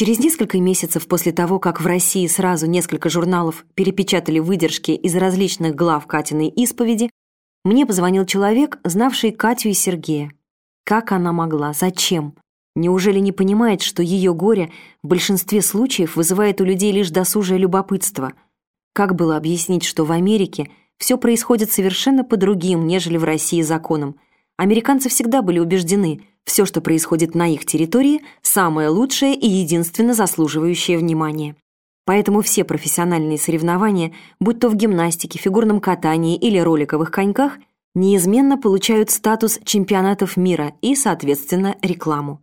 Через несколько месяцев после того, как в России сразу несколько журналов перепечатали выдержки из различных глав Катиной исповеди, мне позвонил человек, знавший Катю и Сергея. Как она могла? Зачем? Неужели не понимает, что ее горе в большинстве случаев вызывает у людей лишь досужее любопытство? Как было объяснить, что в Америке все происходит совершенно по другим, нежели в России законам? Американцы всегда были убеждены, все, что происходит на их территории, самое лучшее и единственно заслуживающее внимания. Поэтому все профессиональные соревнования, будь то в гимнастике, фигурном катании или роликовых коньках, неизменно получают статус чемпионатов мира и, соответственно, рекламу.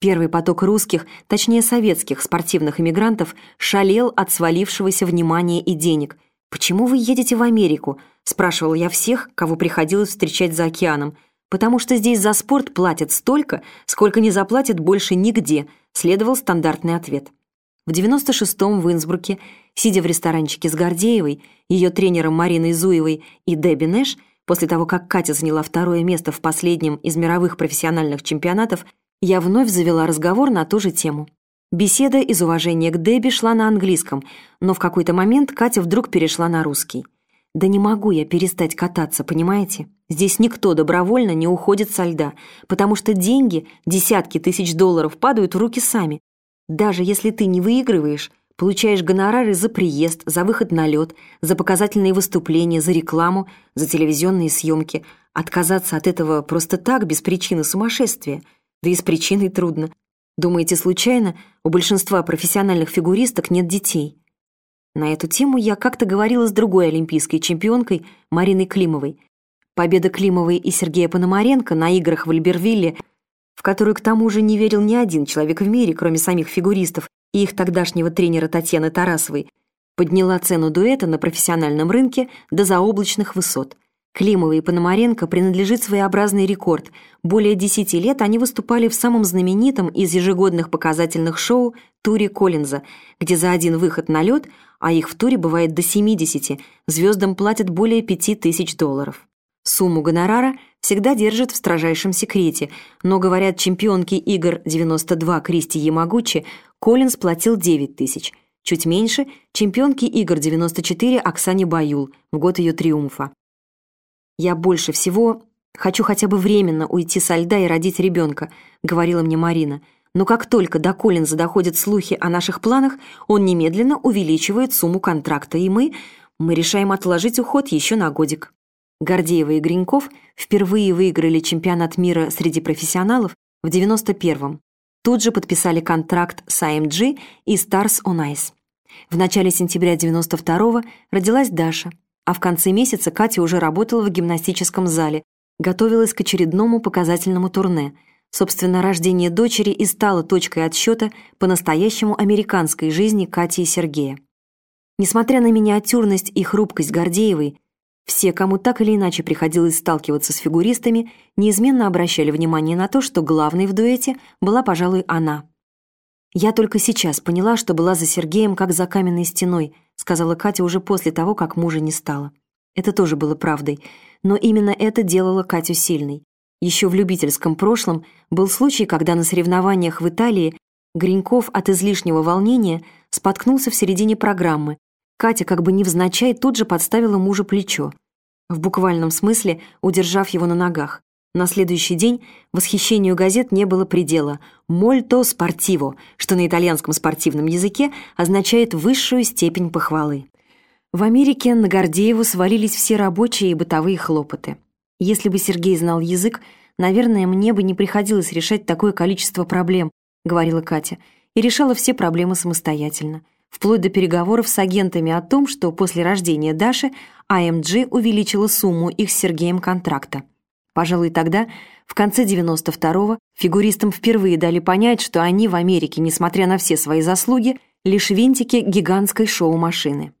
Первый поток русских, точнее советских спортивных иммигрантов шалел от свалившегося внимания и денег. «Почему вы едете в Америку?» – спрашивал я всех, кого приходилось встречать за океаном – потому что здесь за спорт платят столько, сколько не заплатят больше нигде, следовал стандартный ответ. В 96-м в Инсбруке, сидя в ресторанчике с Гордеевой, ее тренером Мариной Зуевой и Дебби Нэш, после того, как Катя заняла второе место в последнем из мировых профессиональных чемпионатов, я вновь завела разговор на ту же тему. Беседа из уважения к Дебби шла на английском, но в какой-то момент Катя вдруг перешла на русский. «Да не могу я перестать кататься, понимаете? Здесь никто добровольно не уходит со льда, потому что деньги, десятки тысяч долларов, падают в руки сами. Даже если ты не выигрываешь, получаешь гонорары за приезд, за выход на лед, за показательные выступления, за рекламу, за телевизионные съемки. Отказаться от этого просто так, без причины сумасшествия. Да и с причиной трудно. Думаете, случайно у большинства профессиональных фигуристок нет детей? На эту тему я как-то говорила с другой олимпийской чемпионкой Мариной Климовой – Победа Климовой и Сергея Пономаренко на играх в Альбервилле, в которую к тому же не верил ни один человек в мире, кроме самих фигуристов и их тогдашнего тренера Татьяны Тарасовой, подняла цену дуэта на профессиональном рынке до заоблачных высот. Климова и Пономаренко принадлежит своеобразный рекорд. Более 10 лет они выступали в самом знаменитом из ежегодных показательных шоу «Туре Коллинза», где за один выход на лед, а их в туре бывает до 70, звездам платят более 5000 долларов. Сумму гонорара всегда держат в строжайшем секрете, но, говорят, чемпионке игр 92 Кристи Ямагучи Коллинз платил 9 тысяч. Чуть меньше – чемпионке игр 94 Оксане Баюл в год ее триумфа. «Я больше всего хочу хотя бы временно уйти со льда и родить ребенка», — говорила мне Марина. Но как только до Коллинза доходят слухи о наших планах, он немедленно увеличивает сумму контракта, и мы, мы решаем отложить уход еще на годик. Гордеева и Гриньков впервые выиграли чемпионат мира среди профессионалов в 91-м. Тут же подписали контракт с AMG и Stars on Ice. В начале сентября 92-го родилась Даша, а в конце месяца Катя уже работала в гимнастическом зале, готовилась к очередному показательному турне. Собственно, рождение дочери и стало точкой отсчета по-настоящему американской жизни Кати и Сергея. Несмотря на миниатюрность и хрупкость Гордеевой, все, кому так или иначе приходилось сталкиваться с фигуристами, неизменно обращали внимание на то, что главной в дуэте была, пожалуй, она. «Я только сейчас поняла, что была за Сергеем, как за каменной стеной», сказала Катя уже после того, как мужа не стало. Это тоже было правдой, но именно это делало Катю сильной. Еще в любительском прошлом был случай, когда на соревнованиях в Италии Гриньков от излишнего волнения споткнулся в середине программы, Катя как бы невзначай тут же подставила мужу плечо, в буквальном смысле удержав его на ногах. На следующий день восхищению газет не было предела «мольто спортиво», что на итальянском спортивном языке означает высшую степень похвалы. В Америке на Гордееву свалились все рабочие и бытовые хлопоты. Если бы Сергей знал язык, наверное, мне бы не приходилось решать такое количество проблем, говорила Катя, и решала все проблемы самостоятельно вплоть до переговоров с агентами о том, что после рождения Даши AMG а увеличила сумму их с Сергеем контракта. Пожалуй, тогда, в конце 92-го, фигуристам впервые дали понять, что они в Америке, несмотря на все свои заслуги, лишь винтики гигантской шоу-машины.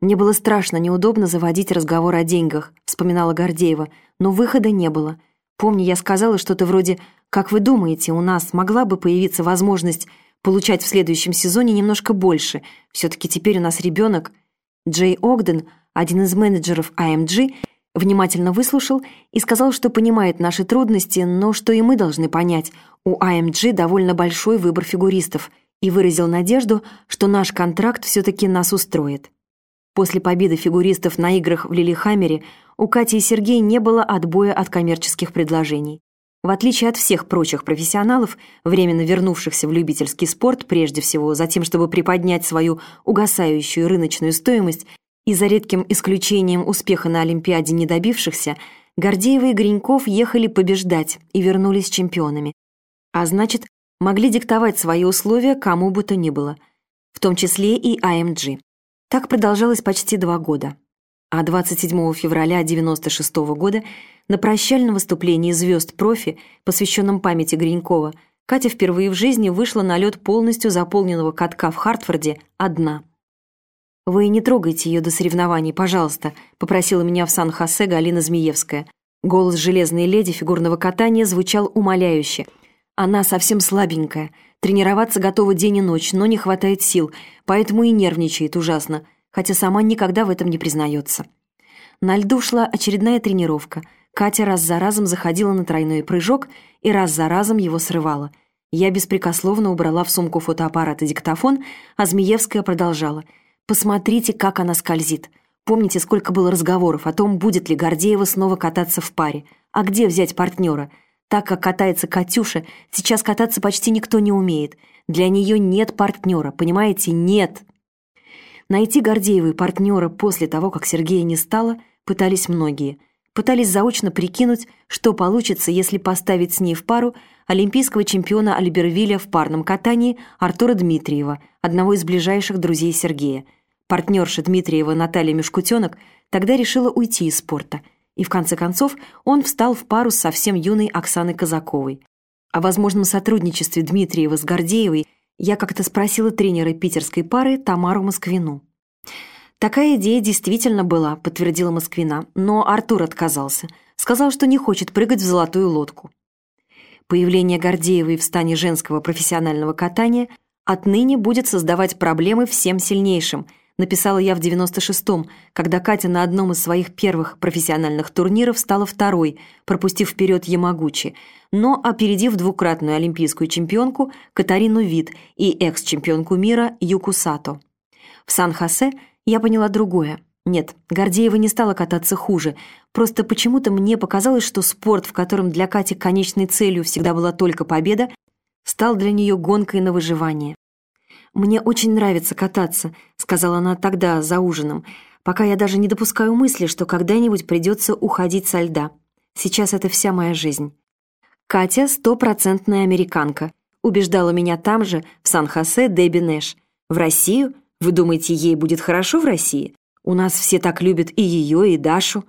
«Мне было страшно неудобно заводить разговор о деньгах», вспоминала Гордеева, но выхода не было. Помню, я сказала что-то вроде «Как вы думаете, у нас могла бы появиться возможность получать в следующем сезоне немножко больше. Все-таки теперь у нас ребенок. Джей Огден, один из менеджеров AMG, Внимательно выслушал и сказал, что понимает наши трудности, но что и мы должны понять, у AMG довольно большой выбор фигуристов, и выразил надежду, что наш контракт все-таки нас устроит. После победы фигуристов на играх в Лилихаммере у Кати и Сергея не было отбоя от коммерческих предложений. В отличие от всех прочих профессионалов, временно вернувшихся в любительский спорт, прежде всего за тем, чтобы приподнять свою угасающую рыночную стоимость, и за редким исключением успеха на Олимпиаде не добившихся, Гордеева и Гриньков ехали побеждать и вернулись чемпионами. А значит, могли диктовать свои условия кому бы то ни было, в том числе и АМГ. Так продолжалось почти два года. А 27 февраля 1996 года на прощальном выступлении звезд профи, посвященном памяти Гринькова, Катя впервые в жизни вышла на лед полностью заполненного катка в Хартфорде одна. «Вы не трогайте ее до соревнований, пожалуйста», попросила меня в Сан-Хосе Галина Змеевская. Голос железной леди фигурного катания звучал умоляюще. «Она совсем слабенькая. Тренироваться готова день и ночь, но не хватает сил, поэтому и нервничает ужасно хотя сама никогда в этом не признается. На льду шла очередная тренировка. Катя раз за разом заходила на тройной прыжок и раз за разом его срывала. Я беспрекословно убрала в сумку фотоаппарат и диктофон, а Змеевская продолжала. «Посмотрите, как она скользит. Помните, сколько было разговоров о том, будет ли Гордеева снова кататься в паре? А где взять партнера? Так как катается Катюша, сейчас кататься почти никто не умеет. Для нее нет партнера, понимаете? Нет!» Найти Гордеевой партнера после того, как Сергея не стало, пытались многие. Пытались заочно прикинуть, что получится, если поставить с ней в пару олимпийского чемпиона Альбервиля в парном катании Артура Дмитриева, одного из ближайших друзей Сергея. Партнерша Дмитриева Наталья Мешкутенок тогда решила уйти из спорта. И в конце концов он встал в пару с совсем юной Оксаной Казаковой. О возможном сотрудничестве Дмитриева с Гордеевой – я как-то спросила тренера питерской пары Тамару Москвину. «Такая идея действительно была», — подтвердила Москвина, но Артур отказался. Сказал, что не хочет прыгать в золотую лодку. Появление Гордеевой в стане женского профессионального катания отныне будет создавать проблемы всем сильнейшим, написала я в 96-м, когда Катя на одном из своих первых профессиональных турниров стала второй, пропустив вперед Ямагучи, но опередив двукратную олимпийскую чемпионку Катарину Вит и экс-чемпионку мира Юку Сато. В Сан-Хосе я поняла другое. Нет, Гордеева не стала кататься хуже. Просто почему-то мне показалось, что спорт, в котором для Кати конечной целью всегда была только победа, стал для нее гонкой на выживание. «Мне очень нравится кататься», — сказала она тогда, за ужином, «пока я даже не допускаю мысли, что когда-нибудь придется уходить со льда. Сейчас это вся моя жизнь. Катя – стопроцентная американка. Убеждала меня там же, в Сан-Хосе, Дебби Нэш. В Россию? Вы думаете, ей будет хорошо в России? У нас все так любят и ее, и Дашу.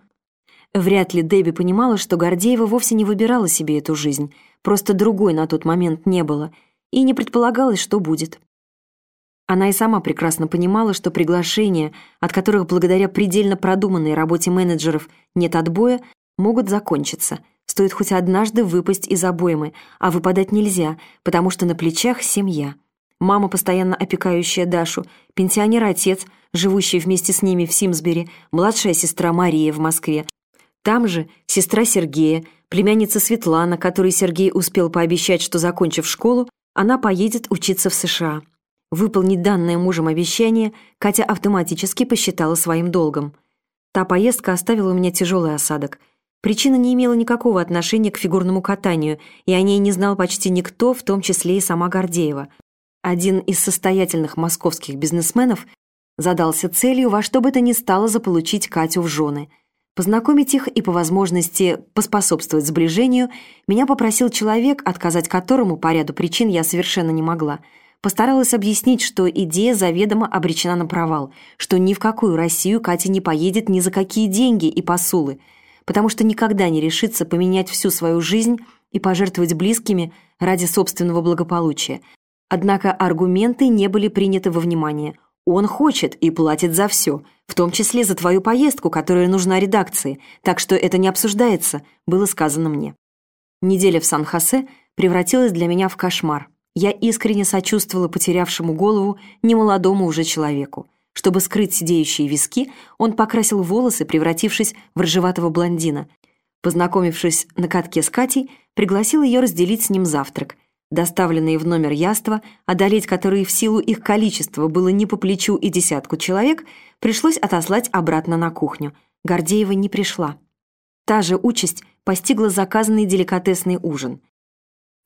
Вряд ли Дебби понимала, что Гордеева вовсе не выбирала себе эту жизнь, просто другой на тот момент не было, и не предполагалось, что будет. Она и сама прекрасно понимала, что приглашения, от которых благодаря предельно продуманной работе менеджеров нет отбоя, могут закончиться – Стоит хоть однажды выпасть из обоймы, а выпадать нельзя, потому что на плечах семья. Мама, постоянно опекающая Дашу, пенсионер-отец, живущий вместе с ними в Симсбери, младшая сестра Мария в Москве. Там же сестра Сергея, племянница Светлана, которой Сергей успел пообещать, что, закончив школу, она поедет учиться в США. Выполнить данное мужем обещание Катя автоматически посчитала своим долгом. Та поездка оставила у меня тяжелый осадок – Причина не имела никакого отношения к фигурному катанию, и о ней не знал почти никто, в том числе и сама Гордеева. Один из состоятельных московских бизнесменов задался целью во что бы то ни стало заполучить Катю в жены. Познакомить их и по возможности поспособствовать сближению меня попросил человек, отказать которому по ряду причин я совершенно не могла. Постаралась объяснить, что идея заведомо обречена на провал, что ни в какую Россию Катя не поедет ни за какие деньги и посулы – потому что никогда не решится поменять всю свою жизнь и пожертвовать близкими ради собственного благополучия. Однако аргументы не были приняты во внимание. Он хочет и платит за все, в том числе за твою поездку, которая нужна редакции, так что это не обсуждается, было сказано мне. Неделя в Сан-Хосе превратилась для меня в кошмар. Я искренне сочувствовала потерявшему голову немолодому уже человеку. Чтобы скрыть сидеющие виски, он покрасил волосы, превратившись в рыжеватого блондина. Познакомившись на катке с Катей, пригласил ее разделить с ним завтрак. Доставленные в номер яства, одолеть которые в силу их количества было не по плечу и десятку человек, пришлось отослать обратно на кухню. Гордеева не пришла. Та же участь постигла заказанный деликатесный ужин.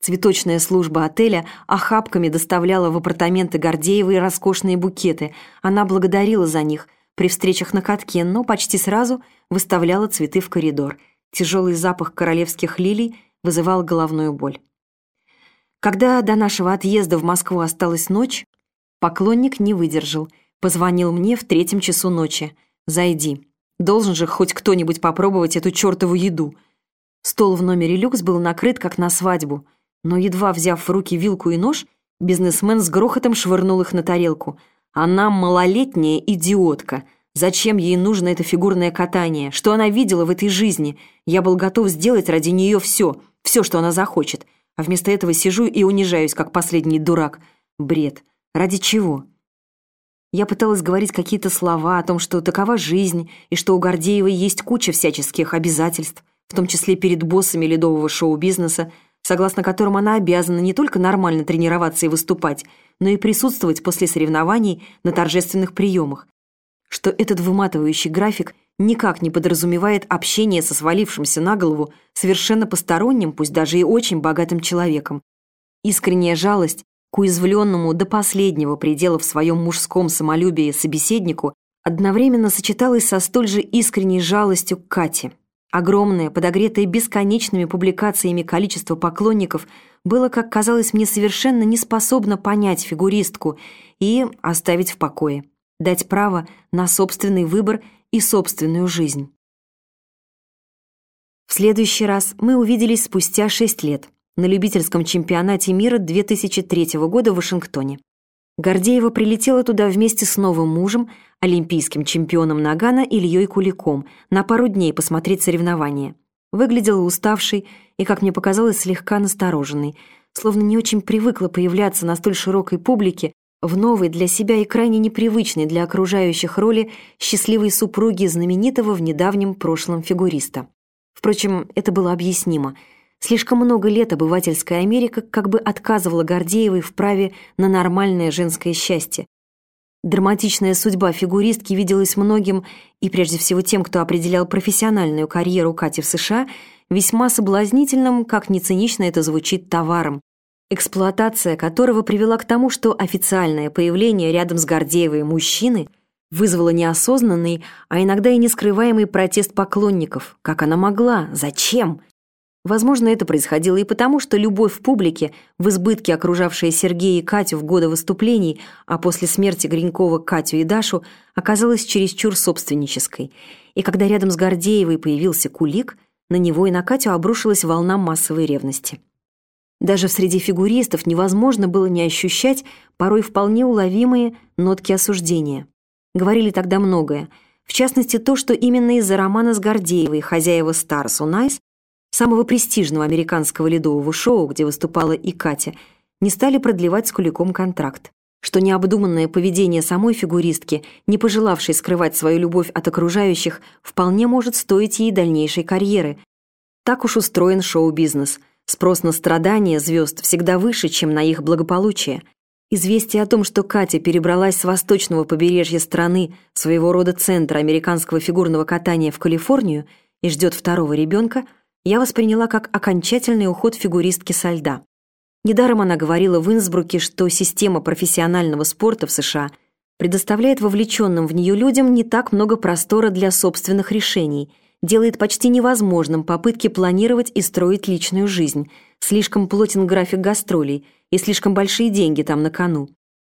Цветочная служба отеля охапками доставляла в апартаменты Гордеевой роскошные букеты. Она благодарила за них при встречах на катке, но почти сразу выставляла цветы в коридор. Тяжелый запах королевских лилий вызывал головную боль. Когда до нашего отъезда в Москву осталась ночь, поклонник не выдержал. Позвонил мне в третьем часу ночи. «Зайди. Должен же хоть кто-нибудь попробовать эту чертову еду». Стол в номере люкс был накрыт, как на свадьбу – но, едва взяв в руки вилку и нож, бизнесмен с грохотом швырнул их на тарелку. Она малолетняя идиотка. Зачем ей нужно это фигурное катание? Что она видела в этой жизни? Я был готов сделать ради нее все, все, что она захочет. А вместо этого сижу и унижаюсь, как последний дурак. Бред. Ради чего? Я пыталась говорить какие-то слова о том, что такова жизнь, и что у Гордеевой есть куча всяческих обязательств, в том числе перед боссами ледового шоу-бизнеса, согласно которым она обязана не только нормально тренироваться и выступать, но и присутствовать после соревнований на торжественных приемах, что этот выматывающий график никак не подразумевает общение со свалившимся на голову совершенно посторонним, пусть даже и очень богатым человеком. Искренняя жалость к уязвленному до последнего предела в своем мужском самолюбии собеседнику одновременно сочеталась со столь же искренней жалостью к Кате. Огромное, подогретое бесконечными публикациями количество поклонников было, как казалось мне, совершенно не способно понять фигуристку и оставить в покое, дать право на собственный выбор и собственную жизнь. В следующий раз мы увиделись спустя шесть лет на любительском чемпионате мира 2003 года в Вашингтоне. Гордеева прилетела туда вместе с новым мужем, олимпийским чемпионом Нагана Ильей Куликом, на пару дней посмотреть соревнования. Выглядела уставшей и, как мне показалось, слегка настороженной, словно не очень привыкла появляться на столь широкой публике в новой для себя и крайне непривычной для окружающих роли счастливой супруги знаменитого в недавнем прошлом фигуриста. Впрочем, это было объяснимо – Слишком много лет обывательская Америка как бы отказывала Гордеевой в праве на нормальное женское счастье. Драматичная судьба фигуристки виделась многим, и прежде всего тем, кто определял профессиональную карьеру Кати в США, весьма соблазнительным, как ни цинично это звучит, товаром, эксплуатация которого привела к тому, что официальное появление рядом с Гордеевой мужчины вызвало неосознанный, а иногда и нескрываемый протест поклонников. Как она могла? Зачем? Возможно, это происходило и потому, что любовь в публике, в избытке окружавшая Сергея и Катю в годы выступлений, а после смерти Гринькова Катю и Дашу, оказалась чересчур собственнической. И когда рядом с Гордеевой появился Кулик, на него и на Катю обрушилась волна массовой ревности. Даже среди фигуристов невозможно было не ощущать порой вполне уловимые нотки осуждения. Говорили тогда многое, в частности то, что именно из-за романа с Гордеевой хозяева on Ice самого престижного американского ледового шоу, где выступала и Катя, не стали продлевать с Куликом контракт. Что необдуманное поведение самой фигуристки, не пожелавшей скрывать свою любовь от окружающих, вполне может стоить ей дальнейшей карьеры. Так уж устроен шоу-бизнес. Спрос на страдания звезд всегда выше, чем на их благополучие. Известие о том, что Катя перебралась с восточного побережья страны, своего рода центра американского фигурного катания в Калифорнию, и ждет второго ребенка – я восприняла как окончательный уход фигуристки со льда. Недаром она говорила в Инсбруке, что система профессионального спорта в США предоставляет вовлеченным в нее людям не так много простора для собственных решений, делает почти невозможным попытки планировать и строить личную жизнь, слишком плотен график гастролей и слишком большие деньги там на кону.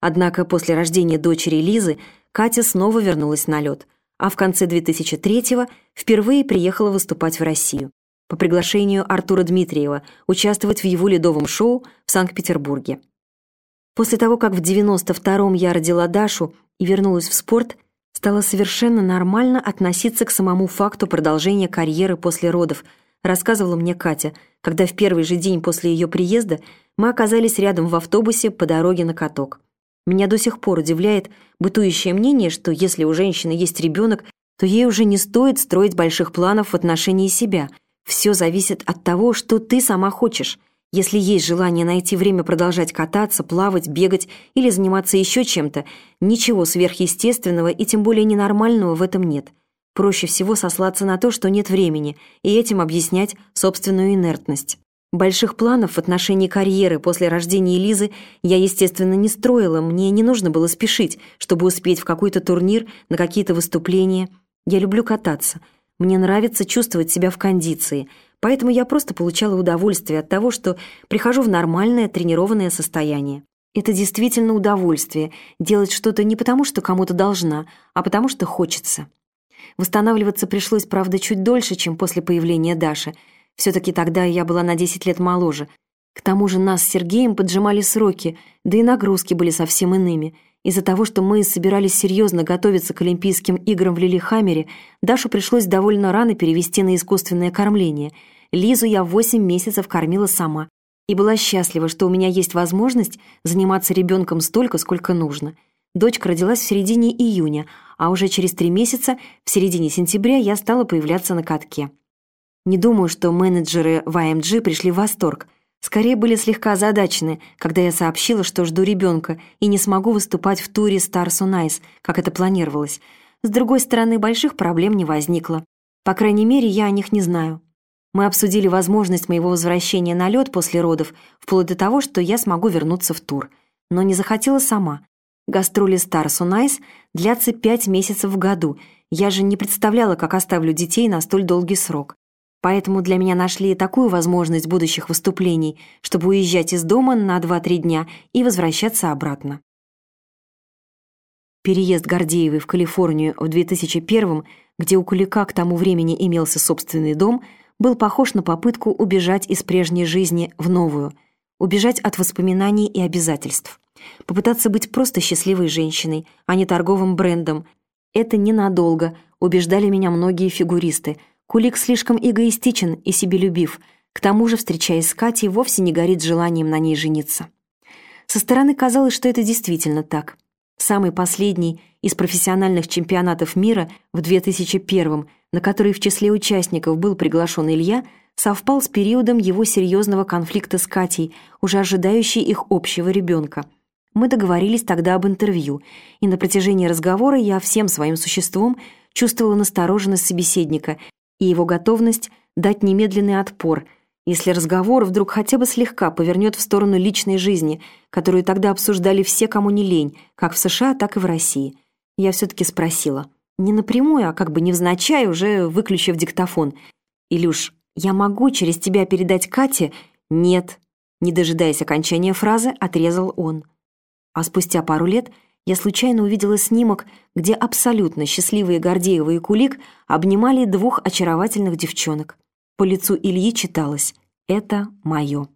Однако после рождения дочери Лизы Катя снова вернулась на лед, а в конце 2003-го впервые приехала выступать в Россию по приглашению Артура Дмитриева участвовать в его ледовом шоу в Санкт-Петербурге. После того, как в 92-м я родила Дашу и вернулась в спорт, стало совершенно нормально относиться к самому факту продолжения карьеры после родов, рассказывала мне Катя, когда в первый же день после ее приезда мы оказались рядом в автобусе по дороге на каток. Меня до сих пор удивляет бытующее мнение, что если у женщины есть ребенок, то ей уже не стоит строить больших планов в отношении себя. Все зависит от того, что ты сама хочешь. Если есть желание найти время продолжать кататься, плавать, бегать или заниматься еще чем-то, ничего сверхъестественного и тем более ненормального в этом нет. Проще всего сослаться на то, что нет времени, и этим объяснять собственную инертность. Больших планов в отношении карьеры после рождения Лизы я, естественно, не строила, мне не нужно было спешить, чтобы успеть в какой-то турнир, на какие-то выступления. Я люблю кататься. Мне нравится чувствовать себя в кондиции, поэтому я просто получала удовольствие от того, что прихожу в нормальное тренированное состояние. Это действительно удовольствие – делать что-то не потому, что кому-то должна, а потому, что хочется. Восстанавливаться пришлось, правда, чуть дольше, чем после появления Даши – все-таки тогда я была на 10 лет моложе. К тому же нас с Сергеем поджимали сроки, да и нагрузки были совсем иными. Из-за того, что мы собирались серьезно готовиться к Олимпийским играм в Лилихаммере, Дашу пришлось довольно рано перевести на искусственное кормление. Лизу я 8 месяцев кормила сама. И была счастлива, что у меня есть возможность заниматься ребенком столько, сколько нужно. Дочка родилась в середине июня, а уже через три месяца, в середине сентября, я стала появляться на катке. Не думаю, что менеджеры в АМГ пришли в восторг. Скорее были слегка озадачены, когда я сообщила, что жду ребенка и не смогу выступать в туре Stars on Ice, как это планировалось. С другой стороны, больших проблем не возникло. По крайней мере, я о них не знаю. Мы обсудили возможность моего возвращения на лед после родов, вплоть до того, что я смогу вернуться в тур. Но не захотела сама. Гастроли Stars on Ice длятся пять месяцев в году. Я же не представляла, как оставлю детей на столь долгий срок. Поэтому для меня нашли такую возможность будущих выступлений, чтобы уезжать из дома на 2-3 дня и возвращаться обратно. Переезд Гордеевой в Калифорнию в 2001 где у Кулика к тому времени имелся собственный дом, был похож на попытку убежать из прежней жизни в новую, убежать от воспоминаний и обязательств, попытаться быть просто счастливой женщиной, а не торговым брендом. Это ненадолго, убеждали меня многие фигуристы – Кулик слишком эгоистичен и себелюбив, к тому же, встречаясь с Катей, вовсе не горит желанием на ней жениться. Со стороны казалось, что это действительно так. Самый последний из профессиональных чемпионатов мира в 2001 на который в числе участников был приглашен Илья, совпал с периодом его серьезного конфликта с Катей, уже ожидающей их общего ребенка. Мы договорились тогда об интервью, и на протяжении разговора я всем своим существом чувствовала настороженность собеседника и его готовность дать немедленный отпор, если разговор вдруг хотя бы слегка повернет в сторону личной жизни, которую тогда обсуждали все, кому не лень, как в США, так и в России. Я все-таки спросила. Не напрямую, а как бы невзначай, уже выключив диктофон. «Илюш, я могу через тебя передать Кате?» «Нет». Не дожидаясь окончания фразы, отрезал он. А спустя пару лет я случайно увидела снимок, где абсолютно счастливые Гордеева и Кулик обнимали двух очаровательных девчонок. По лицу Ильи читалось «Это мое».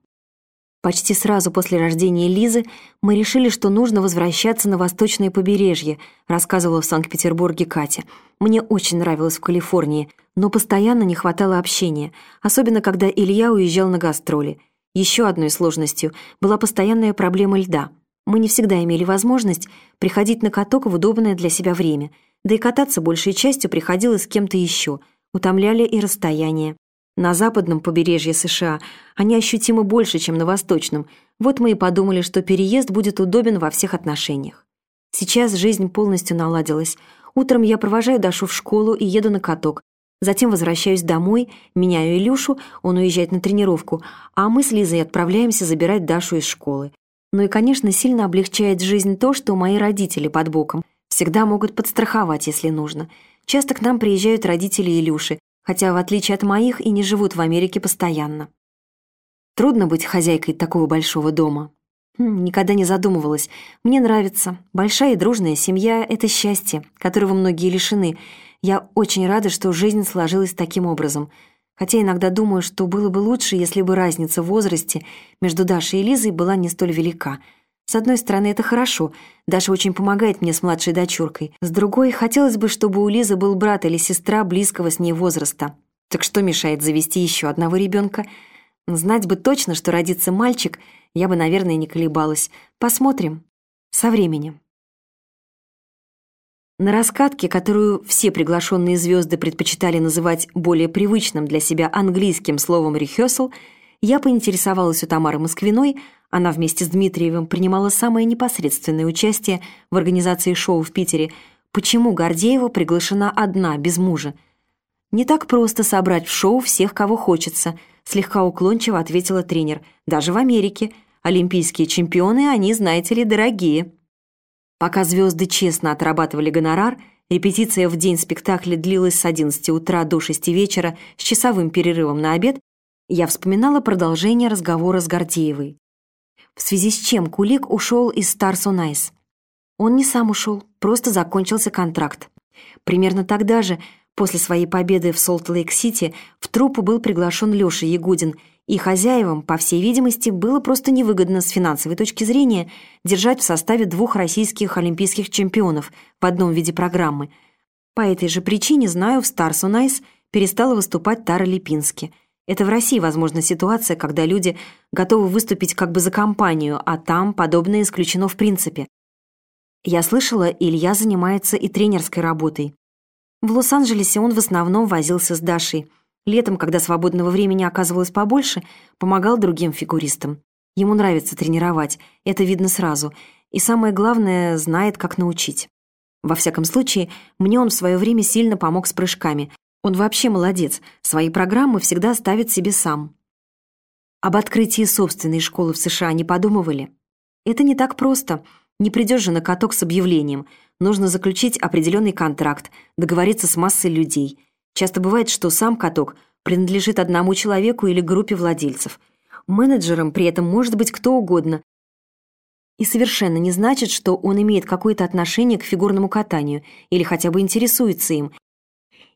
Почти сразу после рождения Лизы мы решили, что нужно возвращаться на восточное побережье, рассказывала в Санкт-Петербурге Катя. Мне очень нравилось в Калифорнии, но постоянно не хватало общения, особенно когда Илья уезжал на гастроли. Еще одной сложностью была постоянная проблема льда — мы не всегда имели возможность приходить на каток в удобное для себя время, да и кататься большей частью приходилось с кем-то еще, утомляли и расстояние. На западном побережье США они ощутимо больше, чем на восточном, вот мы и подумали, что переезд будет удобен во всех отношениях. Сейчас жизнь полностью наладилась. Утром я провожаю Дашу в школу и еду на каток. Затем возвращаюсь домой, меняю Илюшу, он уезжает на тренировку, а мы с Лизой отправляемся забирать Дашу из школы. Ну и, конечно, сильно облегчает жизнь то, что мои родители под боком. Всегда могут подстраховать, если нужно. Часто к нам приезжают родители Илюши, хотя, в отличие от моих, и не живут в Америке постоянно. Трудно быть хозяйкой такого большого дома. Хм, никогда не задумывалась. Мне нравится. Большая и дружная семья — это счастье, которого многие лишены. Я очень рада, что жизнь сложилась таким образом — хотя иногда думаю, что было бы лучше, если бы разница в возрасте между Дашей и Лизой была не столь велика. С одной стороны, это хорошо, Даша очень помогает мне с младшей дочуркой. С другой, хотелось бы, чтобы у Лизы был брат или сестра близкого с ней возраста. Так что мешает завести еще одного ребенка? Знать бы точно, что родится мальчик, я бы, наверное, не колебалась. Посмотрим. Со временем. На раскатке, которую все приглашенные звезды предпочитали называть более привычным для себя английским словом «rehearsal», я поинтересовалась у Тамары Москвиной, она вместе с Дмитриевым принимала самое непосредственное участие в организации шоу в Питере, почему Гордеева приглашена одна, без мужа. «Не так просто собрать в шоу всех, кого хочется», слегка уклончиво ответила тренер. «Даже в Америке. Олимпийские чемпионы, они, знаете ли, дорогие». Пока звезды честно отрабатывали гонорар, репетиция в день спектакля длилась с 11 утра до 6 вечера с часовым перерывом на обед, я вспоминала продолжение разговора с Гордеевой. В связи с чем Кулик ушел из on Ice? Он не сам ушел, просто закончился контракт. Примерно тогда же, после своей победы в Солт-Лейк-Сити, в труппу был приглашен Леша Ягудин – и хозяевам, по всей видимости, было просто невыгодно с финансовой точки зрения держать в составе двух российских олимпийских чемпионов в одном виде программы. По этой же причине, знаю, в Stars on перестала выступать Тара Липински. Это в России, возможно, ситуация, когда люди готовы выступить как бы за компанию, а там подобное исключено в принципе. Я слышала, Илья занимается и тренерской работой. В Лос-Анджелесе он в основном возился с Дашей – Летом, когда свободного времени оказывалось побольше, помогал другим фигуристам. Ему нравится тренировать, это видно сразу. И самое главное, знает, как научить. Во всяком случае, мне он в свое время сильно помог с прыжками. Он вообще молодец, свои программы всегда ставит себе сам. Об открытии собственной школы в США не подумывали? Это не так просто. Не придешь же на каток с объявлением. Нужно заключить определенный контракт, договориться с массой людей – Часто бывает, что сам каток принадлежит одному человеку или группе владельцев. Менеджером при этом может быть кто угодно. И совершенно не значит, что он имеет какое-то отношение к фигурному катанию или хотя бы интересуется им.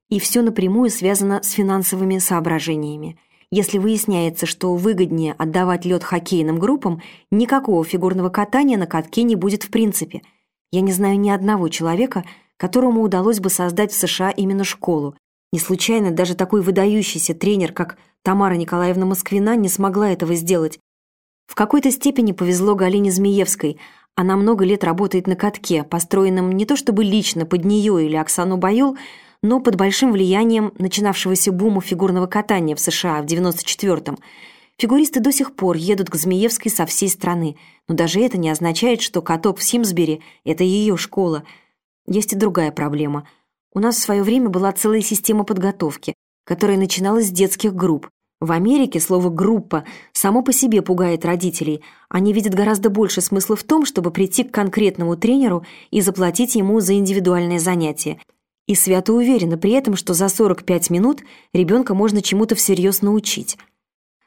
И все напрямую связано с финансовыми соображениями. Если выясняется, что выгоднее отдавать лед хоккейным группам, никакого фигурного катания на катке не будет в принципе. Я не знаю ни одного человека, которому удалось бы создать в США именно школу, не случайно даже такой выдающийся тренер, как Тамара Николаевна Москвина, не смогла этого сделать. В какой-то степени повезло Галине Змеевской. Она много лет работает на катке, построенном не то чтобы лично под нее или Оксану Байол, но под большим влиянием начинавшегося бума фигурного катания в США в 94-м. Фигуристы до сих пор едут к Змеевской со всей страны, но даже это не означает, что каток в Симсбери – это ее школа. Есть и другая проблема – у нас в свое время была целая система подготовки, которая начиналась с детских групп. В Америке слово «группа» само по себе пугает родителей. Они видят гораздо больше смысла в том, чтобы прийти к конкретному тренеру и заплатить ему за индивидуальное занятие. И свято уверены при этом, что за 45 минут ребенка можно чему-то всерьез научить.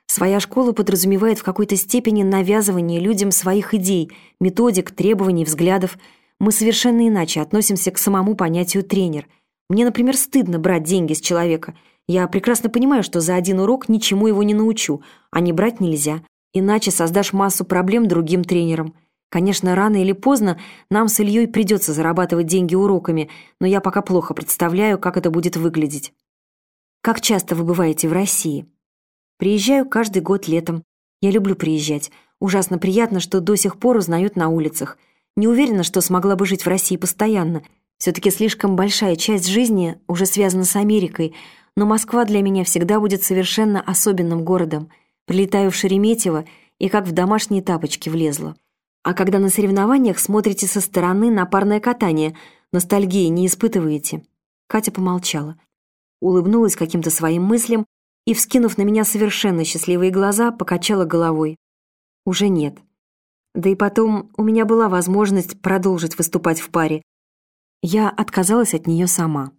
Своя школа подразумевает в какой-то степени навязывание людям своих идей, методик, требований, взглядов. Мы совершенно иначе относимся к самому понятию «тренер». Мне, например, стыдно брать деньги с человека. Я прекрасно понимаю, что за один урок ничему его не научу, а не брать нельзя. Иначе создашь массу проблем другим тренерам. Конечно, рано или поздно нам с Ильей придется зарабатывать деньги уроками, но я пока плохо представляю, как это будет выглядеть. Как часто вы бываете в России? Приезжаю каждый год летом. Я люблю приезжать. Ужасно приятно, что до сих пор узнают на улицах. Не уверена, что смогла бы жить в России постоянно – все-таки слишком большая часть жизни уже связана с Америкой, но Москва для меня всегда будет совершенно особенным городом. Прилетаю в Шереметьево и как в домашние тапочки влезла. А когда на соревнованиях смотрите со стороны на парное катание, ностальгии не испытываете?» Катя помолчала. Улыбнулась каким-то своим мыслям и, вскинув на меня совершенно счастливые глаза, покачала головой. «Уже нет. Да и потом у меня была возможность продолжить выступать в паре, я отказалась от нее сама.